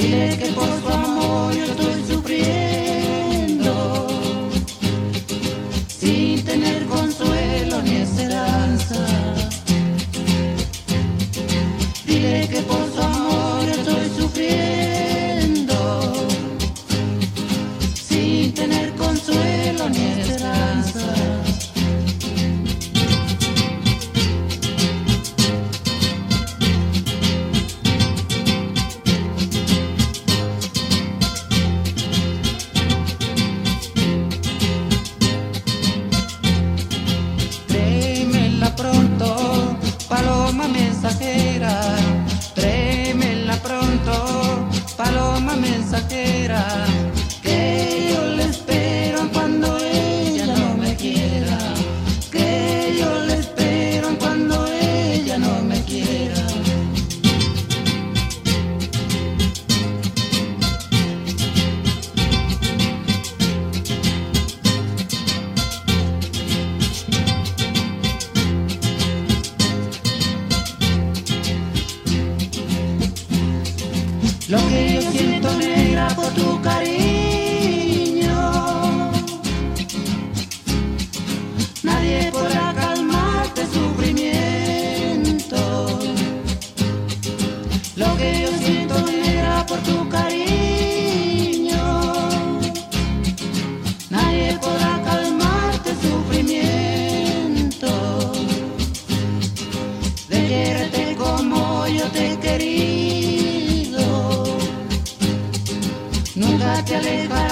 Dile que por su amor yo estoy sufriendo, sin tener consuelo ni esperanza. Dile que por mensajera, tráemela pronto, paloma mensajera. Lo que yo siento negra por tu cariño. te alejas.